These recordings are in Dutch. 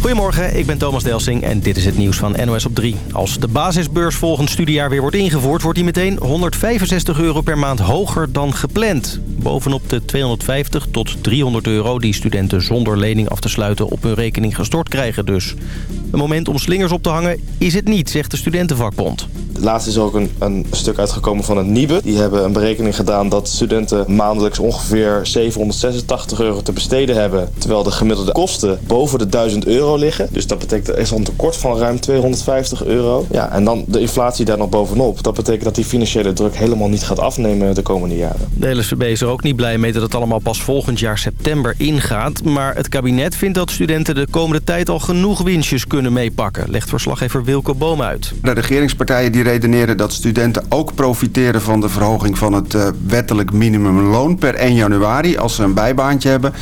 Goedemorgen, ik ben Thomas Delsing en dit is het nieuws van NOS op 3. Als de basisbeurs volgend studiejaar weer wordt ingevoerd... wordt die meteen 165 euro per maand hoger dan gepland. Bovenop de 250 tot 300 euro die studenten zonder lening af te sluiten... op hun rekening gestort krijgen dus. Een moment om slingers op te hangen is het niet, zegt de studentenvakbond. Laatst is ook een, een stuk uitgekomen van het Niebe. Die hebben een berekening gedaan dat studenten maandelijks ongeveer 786 euro te besteden hebben. Terwijl de gemiddelde kosten boven de 1000 euro liggen. Dus dat betekent er is een tekort van ruim 250 euro. Ja, en dan de inflatie daar nog bovenop. Dat betekent dat die financiële druk helemaal niet gaat afnemen de komende jaren. De LSVB is er ook niet blij mee dat het allemaal pas volgend jaar september ingaat. Maar het kabinet vindt dat studenten de komende tijd al genoeg winstjes kunnen meepakken. Legt verslaggever Wilco Boom uit. De regeringspartijen die dat studenten ook profiteren van de verhoging van het uh, wettelijk minimumloon per 1 januari als ze een bijbaantje hebben.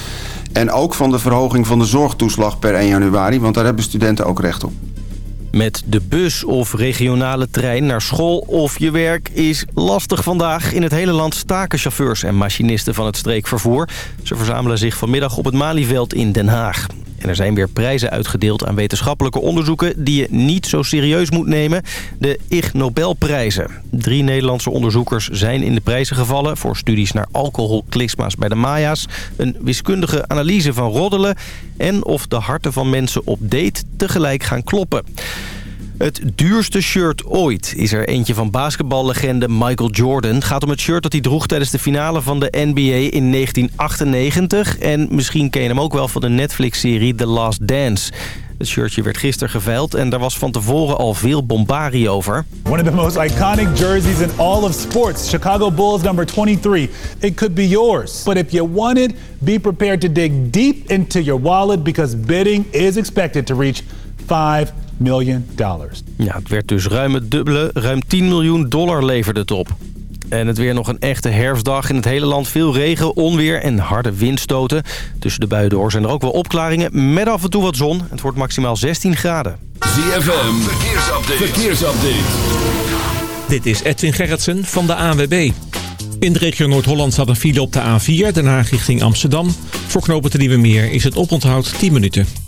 En ook van de verhoging van de zorgtoeslag per 1 januari, want daar hebben studenten ook recht op. Met de bus of regionale trein naar school of je werk is lastig vandaag. In het hele land staken chauffeurs en machinisten van het streekvervoer. Ze verzamelen zich vanmiddag op het Malieveld in Den Haag. En er zijn weer prijzen uitgedeeld aan wetenschappelijke onderzoeken... die je niet zo serieus moet nemen. De Ig Nobelprijzen. Drie Nederlandse onderzoekers zijn in de prijzen gevallen... voor studies naar alcoholklisma's bij de Maya's... een wiskundige analyse van roddelen... en of de harten van mensen op date tegelijk gaan kloppen. Het duurste shirt ooit is er eentje van basketballegende Michael Jordan. Het gaat om het shirt dat hij droeg tijdens de finale van de NBA in 1998. En misschien ken je hem ook wel van de Netflix-serie The Last Dance. Het shirtje werd gisteren geveild en daar was van tevoren al veel bombarie over. One of the most iconic jerseys in all of sports. Chicago Bulls number 23. It could be yours. But if you want it, be prepared to dig deep into your wallet because bidding is expected to reach 5 miljoen dollars. Ja, het werd dus ruim het dubbele. Ruim 10 miljoen dollar leverde het op. En het weer nog een echte herfstdag. In het hele land veel regen, onweer en harde windstoten. Tussen de buien door zijn er ook wel opklaringen met af en toe wat zon. Het wordt maximaal 16 graden. ZFM, verkeersupdate. verkeersupdate. Dit is Edwin Gerritsen van de ANWB. In de regio Noord-Holland staat een file op de A4, Den Haag richting Amsterdam. Voor knopen te Nieuwe Meer is het oponthoud 10 minuten.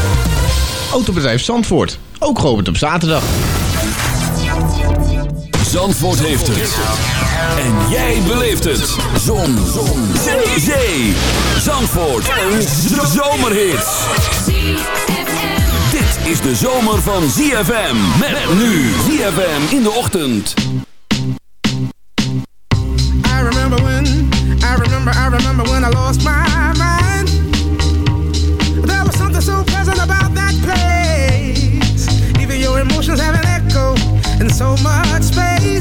Autobedrijf Zandvoort. Ook geopend op zaterdag. Zandvoort heeft het. En jij beleeft het. Zon. Zon. Zee. Zee. Zandvoort. Een zomerhit. Dit is de zomer van ZFM. Met nu ZFM in de ochtend. I remember when, I remember, I remember when I lost my so much space.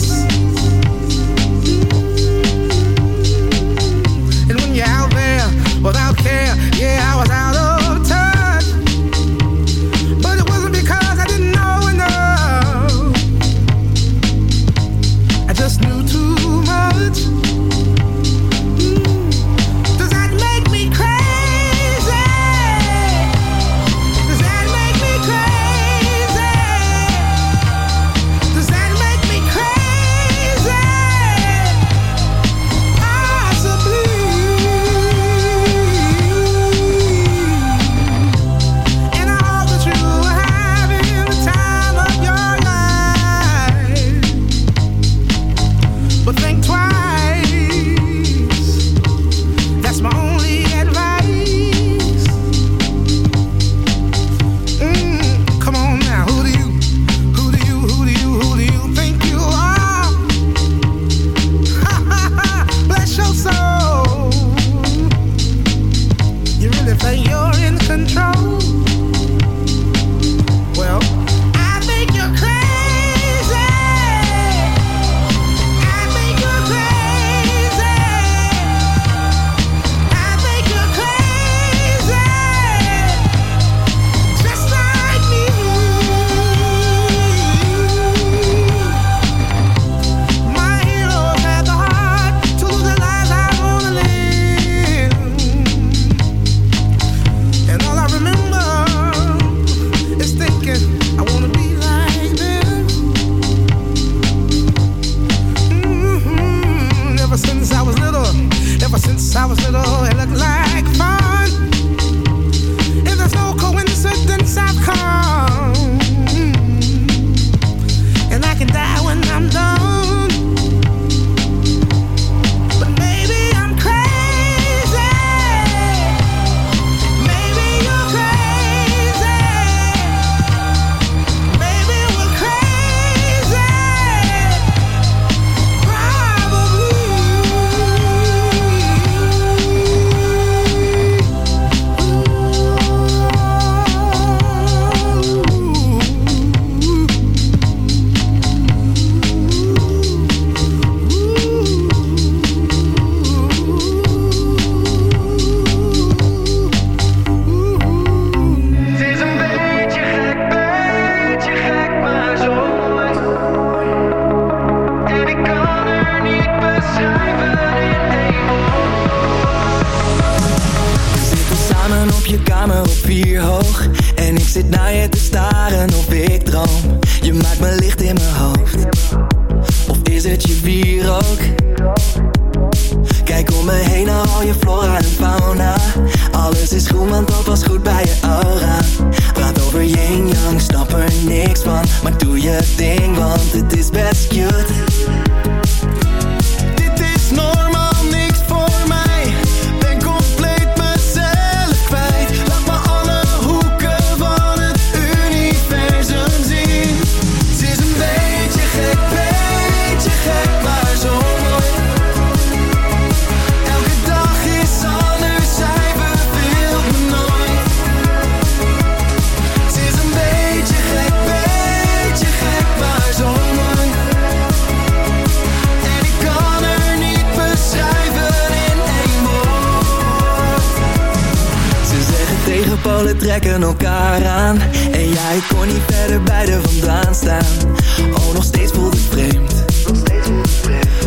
En jij kon niet verder bij de vandaan staan. Oh, nog steeds voelt het vreemd.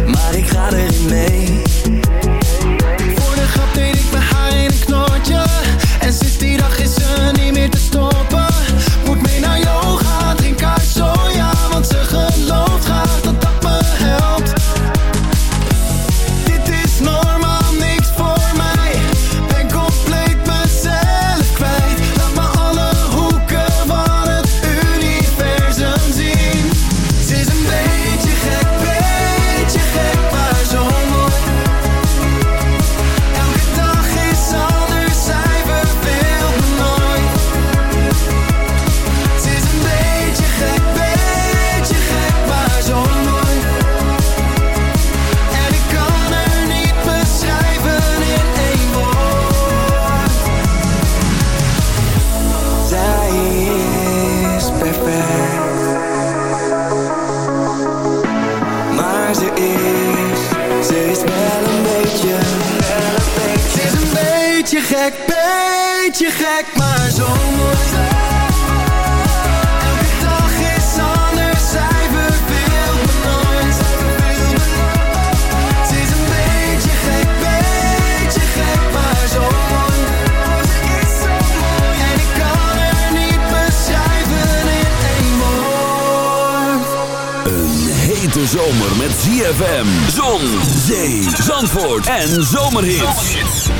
Maar ik ga erin mee. Kijk maar zo mooi. Dag is anders, zij verveelt me nooit. Het is een beetje gek, beetje gek, maar zo mooi. En ik kan er niet beschrijven in één woord. Een hete zomer met ZFM, zon, zee, zandvoort en zomerhits.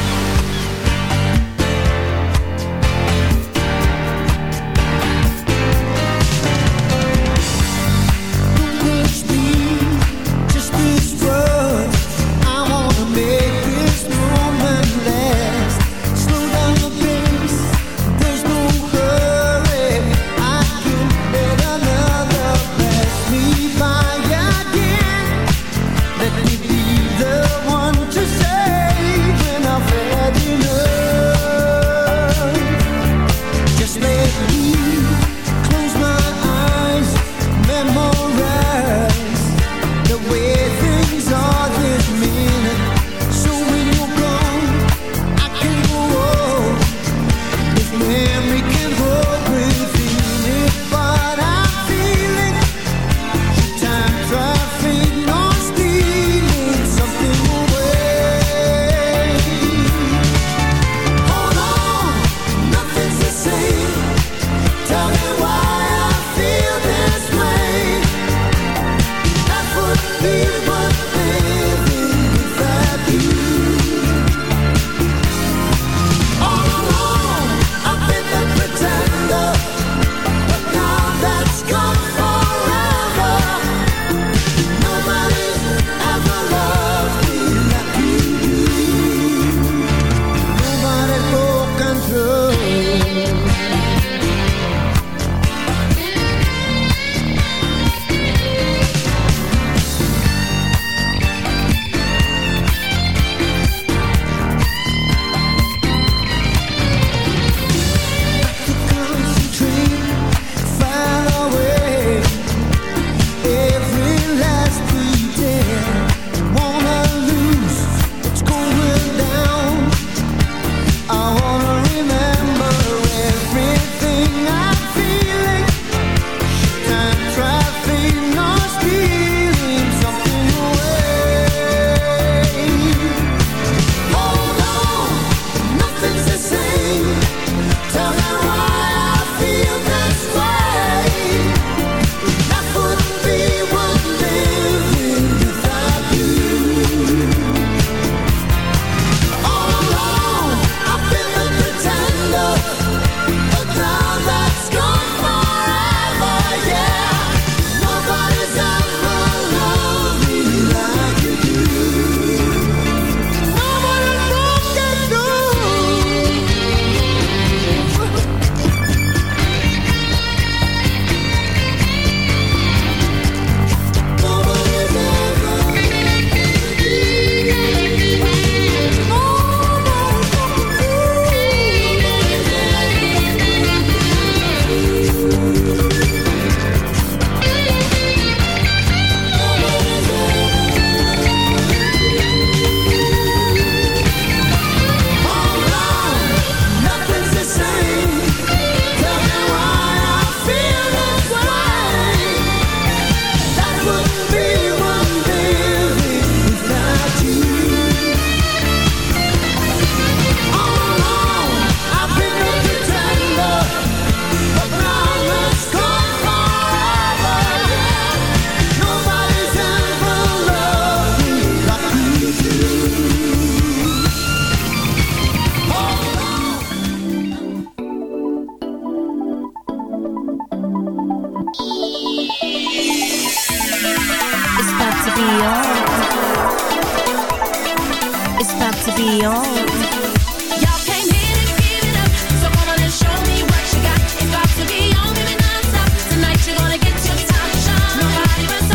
Bodybuzz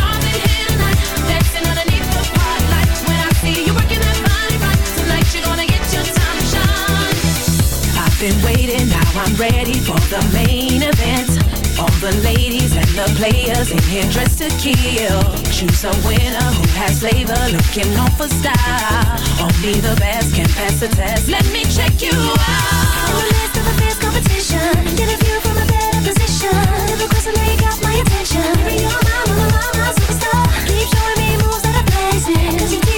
on been waiting, now I'm ready for the main the ladies and the players in here dressed to kill. Choose a winner who has flavor, looking on for style. Only the best can pass the test. Let me check you out. The midst of a fierce competition, get a view from a better position. Never question, now you got my attention. You're my, my, my, my, superstar. Keep showing me moves that are blazing. Cause teasing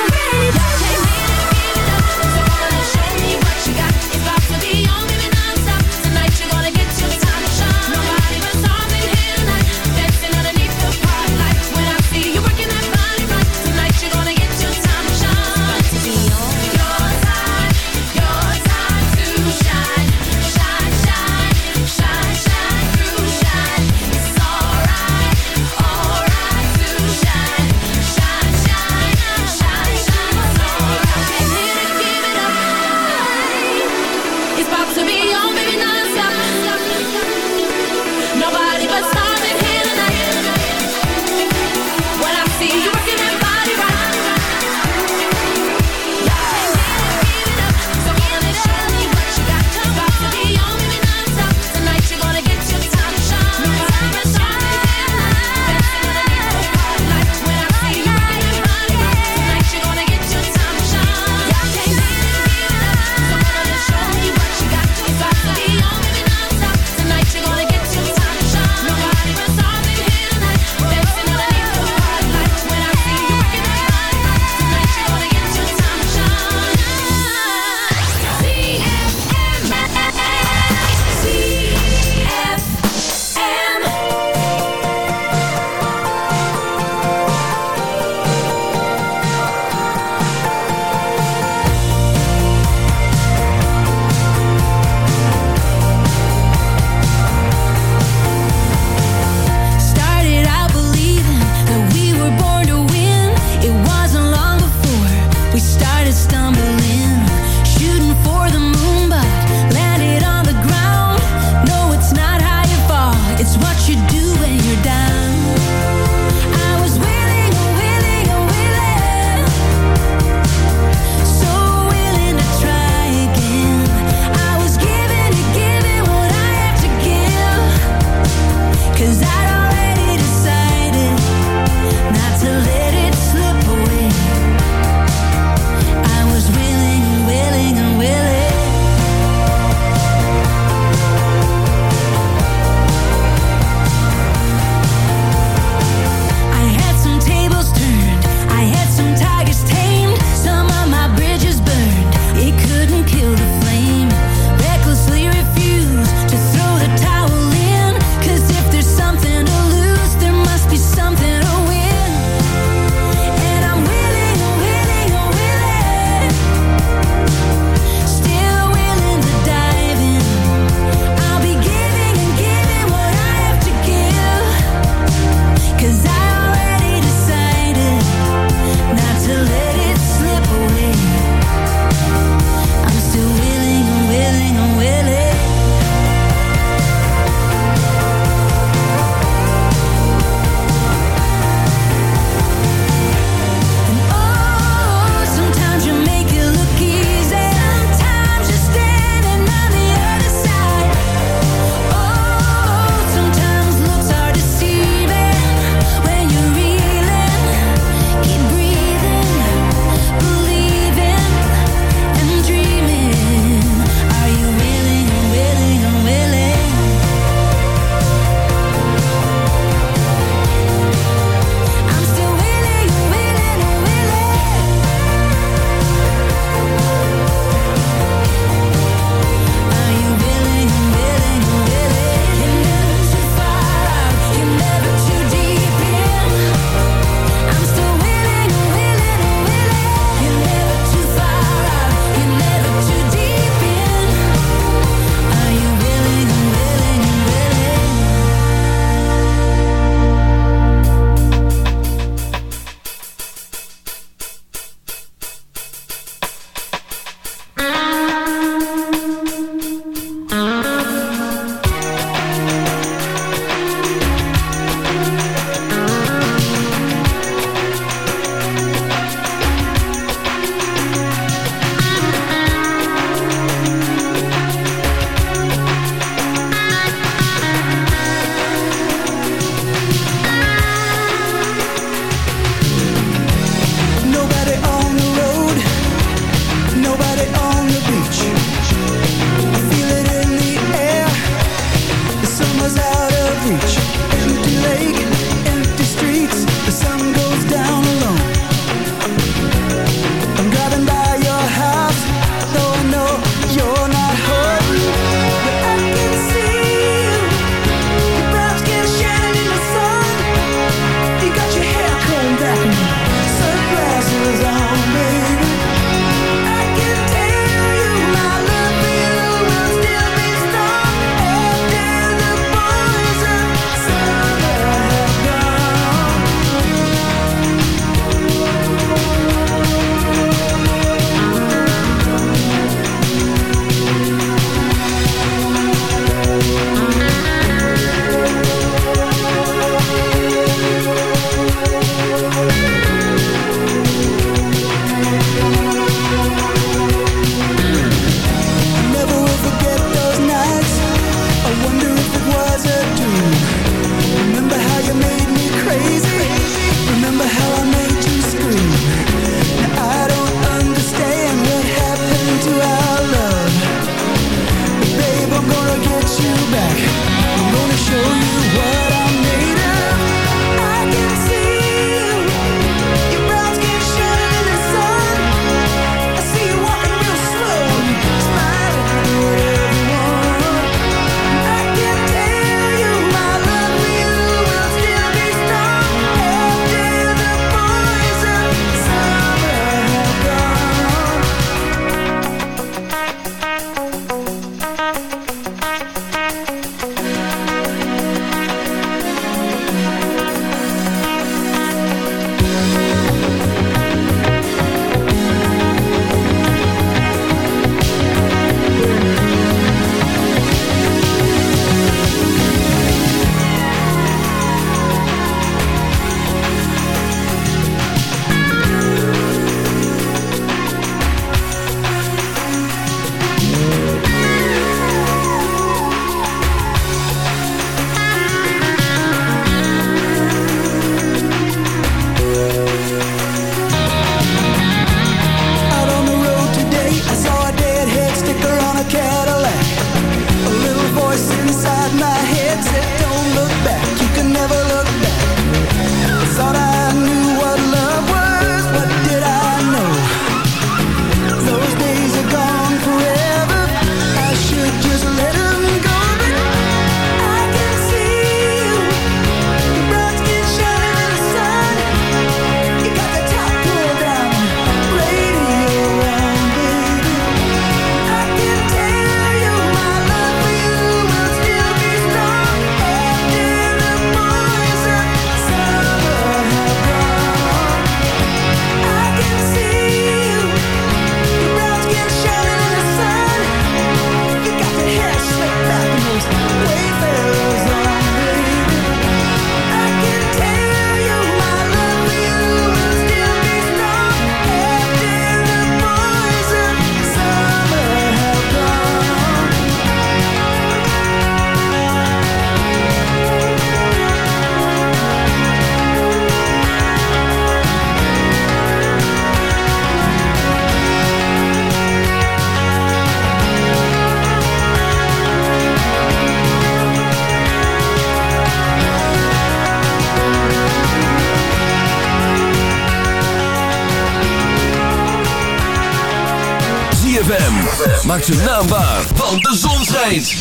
Maak zijn naam waar, want de zon schijnt.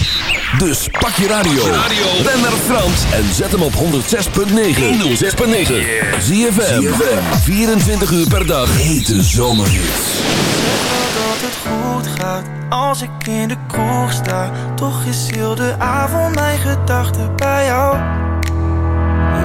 Dus pak je radio. Ben naar Frans en zet hem op 106.9. 106.9. ZFM. 24 uur per dag. Hete zomerhits. dat het goed gaat als ik in de kroeg sta. Toch is heel de avond mijn gedachten bij jou.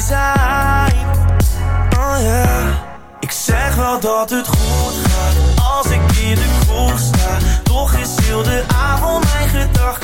Zijn. Oh ja. Ik zeg wel dat het goed gaat als ik in de kroeg sta. Toch is heel de avond mijn gedachten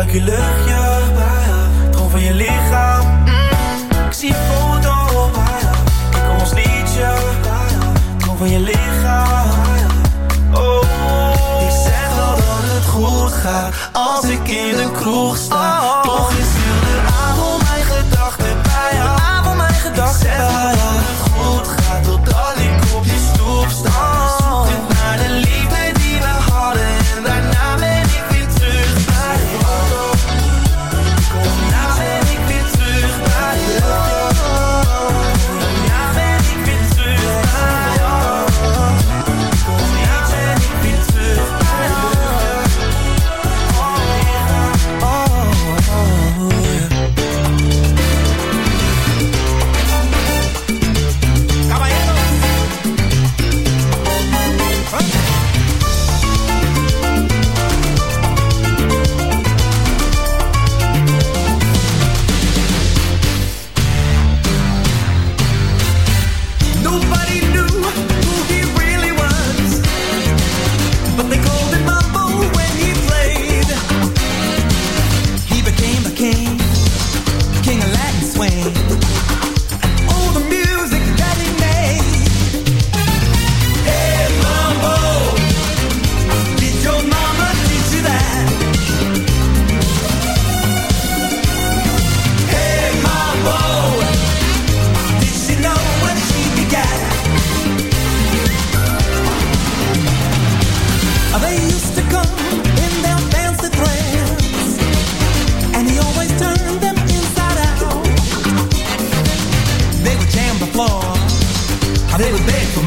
ruik je luchtje. Droom van je lichaam. Mm, ik zie foto. Ik hoor ons liedje. Droom van je lichaam. Oh, ik zeg wel dat het goed gaat als ik in de kroeg sta.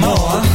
more.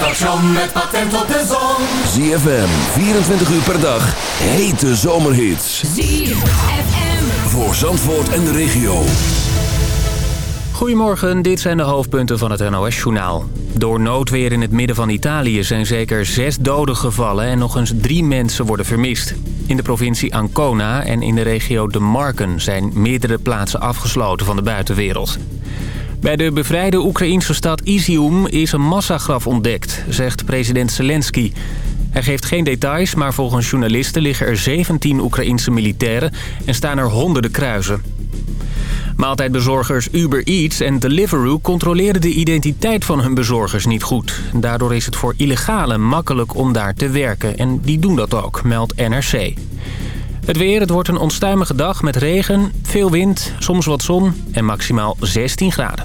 Station met patent op de zon. ZFM, 24 uur per dag, hete zomerhits. Voor Zandvoort en de regio. Goedemorgen, dit zijn de hoofdpunten van het NOS-journaal. Door noodweer in het midden van Italië zijn zeker zes doden gevallen... en nog eens drie mensen worden vermist. In de provincie Ancona en in de regio De Marken... zijn meerdere plaatsen afgesloten van de buitenwereld. Bij de bevrijde Oekraïnse stad Izium is een massagraf ontdekt, zegt president Zelensky. Hij geeft geen details, maar volgens journalisten liggen er 17 Oekraïnse militairen... en staan er honderden kruisen. Maaltijdbezorgers Uber Eats en Deliveroo controleren de identiteit van hun bezorgers niet goed. Daardoor is het voor illegalen makkelijk om daar te werken en die doen dat ook, meldt NRC. Het weer, het wordt een onstuimige dag met regen, veel wind, soms wat zon en maximaal 16 graden.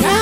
Can't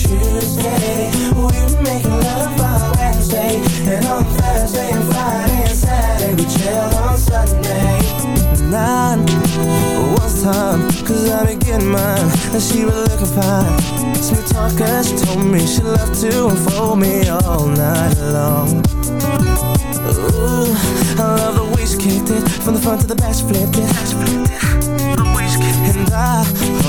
Tuesday. We making love by Wednesday. And on Thursday Friday and Saturday we chilled on Sunday. Nine was time, cause I be getting mine. And she was looking fine. Talker, she told me she loved to unfold me all night long. Ooh, I love the way she kicked it From the front to the back, she it And I,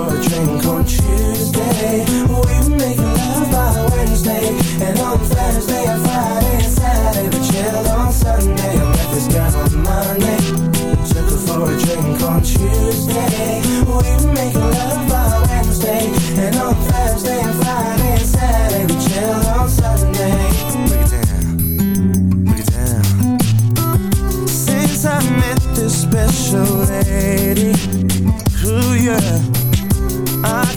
for a drink on Tuesday. We were making love by Wednesday And on Thursday and Friday and Saturday We chilled on Sunday. I met this girl on Monday. Took her for a drink on Tuesday. We were making love by Wednesday And on Thursday and Friday and Saturday We chilled on Sunday. Break it down. Break it down. Since I met this special lady Ooh yeah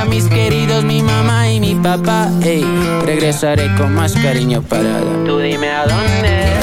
a mis queridos, mi mamá y mi papá. Ey, regresaré con más cariño parada. Tú dime a dónde.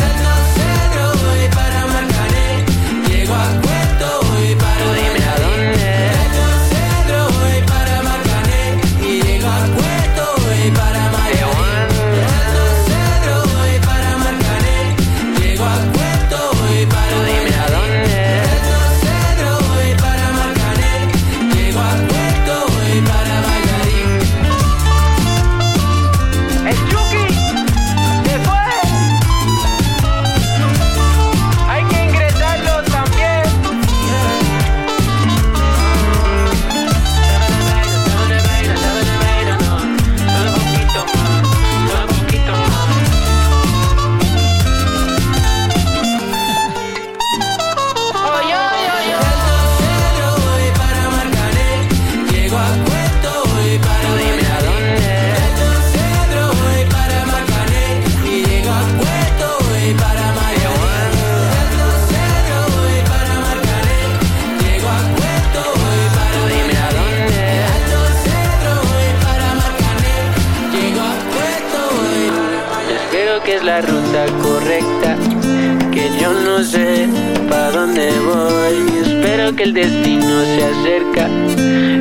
el destino se acerca,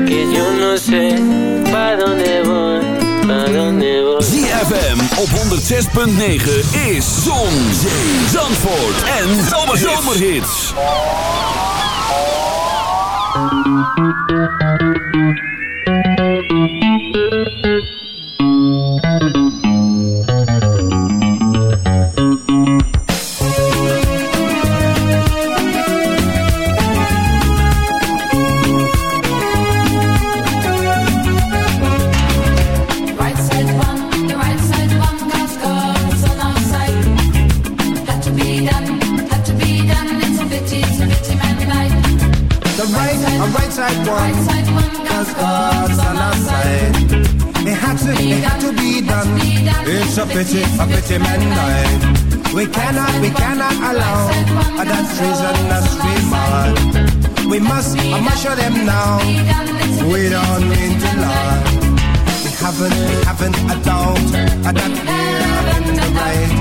que yo no sé para dónde voy, para dónde voy. ZFM op 106.9 is Zon, Zee, Zandvoort en Zomerhits. Zomerhits. trees and the street man. We must measure them now. We don't mean to lie. We haven't, we haven't a doubt that we are in the right.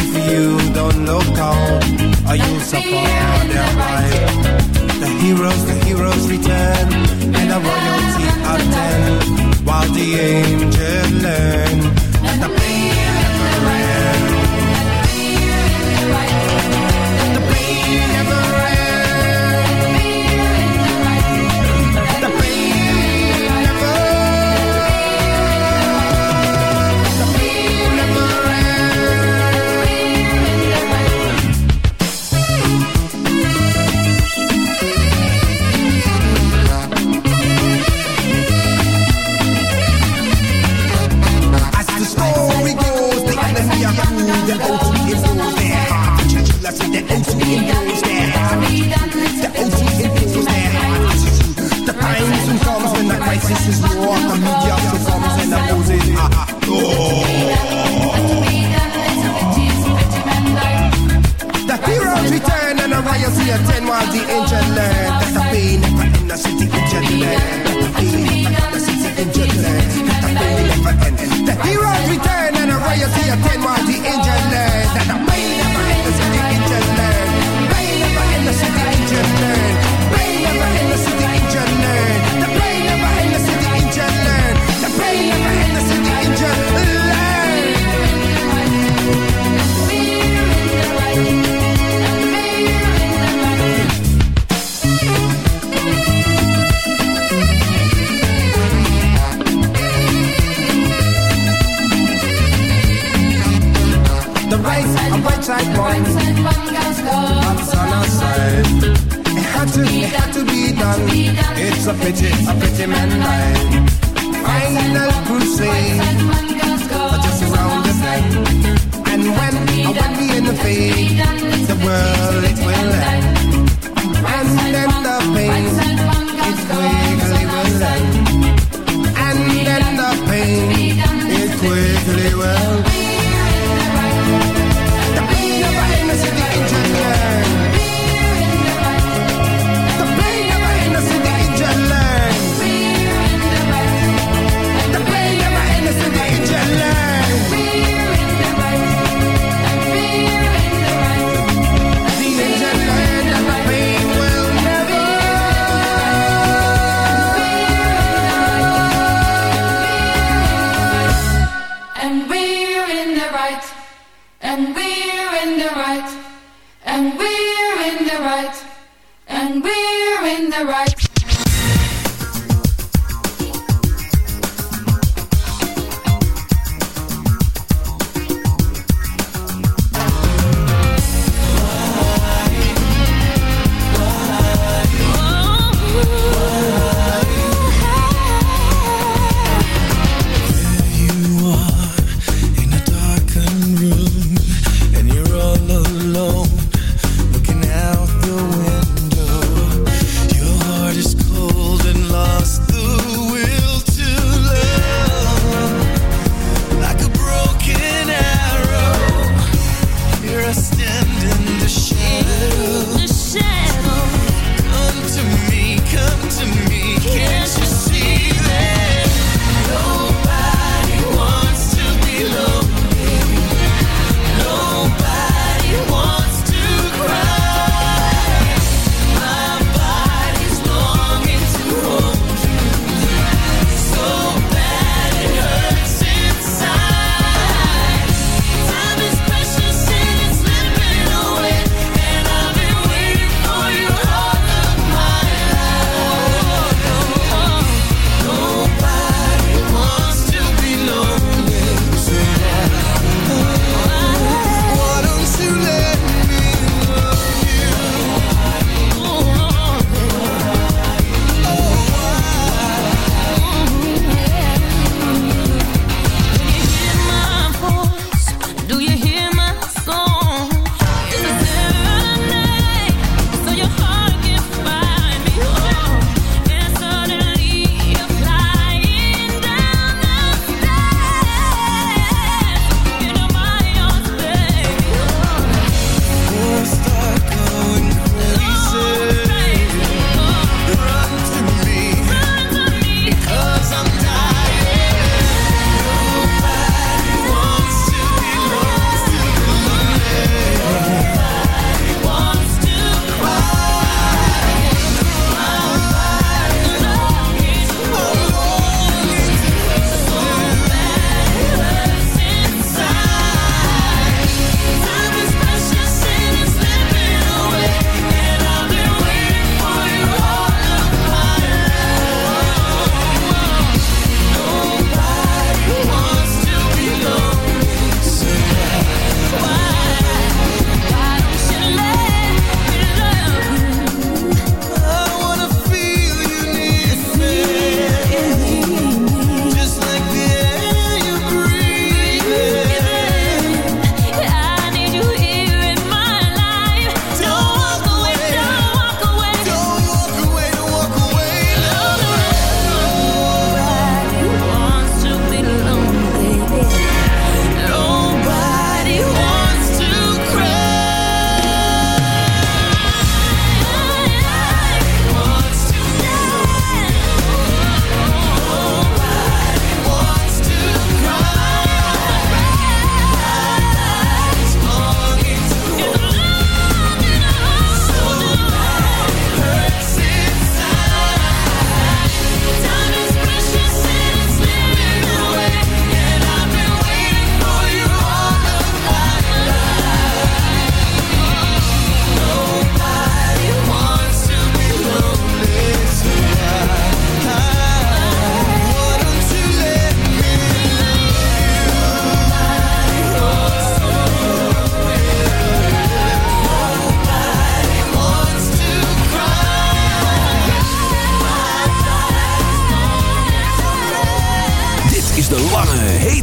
If you don't look out, or you'll suffer their right. The heroes, the heroes return, and the royalty attend, while the angels learn that the pain never ends. never city internet. That's a pain in the city internet.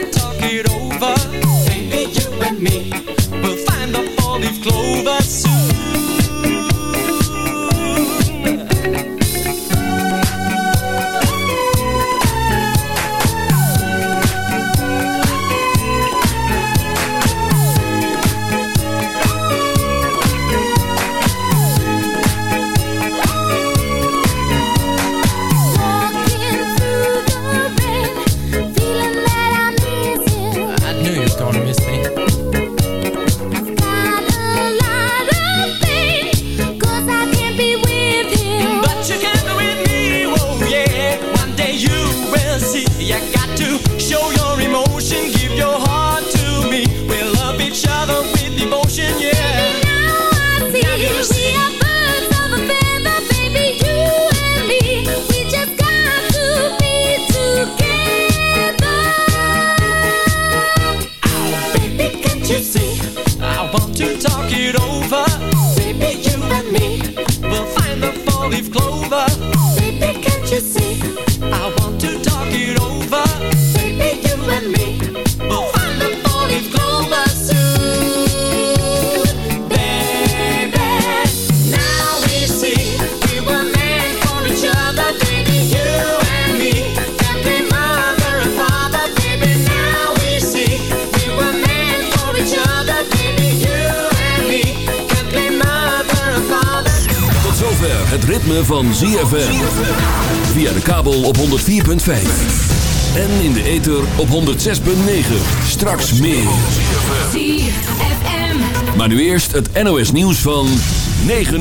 Talk it over. eerst het NOS nieuws van 9.